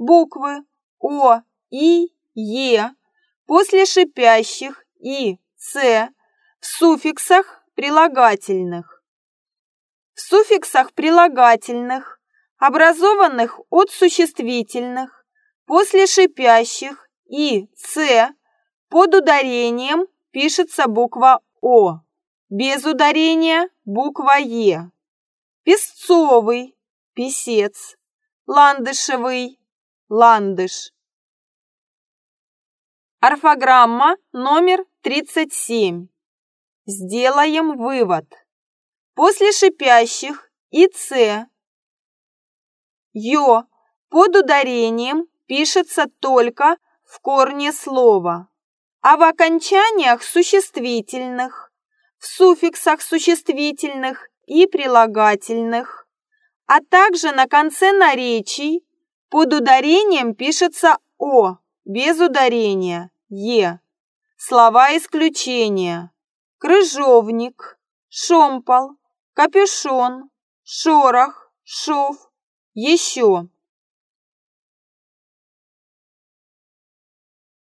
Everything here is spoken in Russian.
буквы О, И, Е после шипящих И, С в суффиксах прилагательных. В суффиксах прилагательных, образованных от существительных, после шипящих И, С под ударением пишется буква О, без ударения буква Е. Песцовый, писец, ландышевый, ландыш. Орфограмма номер 37. Сделаем вывод. После шипящих и «ц» «ё» под ударением пишется только в корне слова, а в окончаниях существительных, в суффиксах существительных и прилагательных, а также на конце наречий под ударением пишется «о» без ударения «е». Слова исключения крыжовник, шомпол, капюшон, шорох, шов, еще.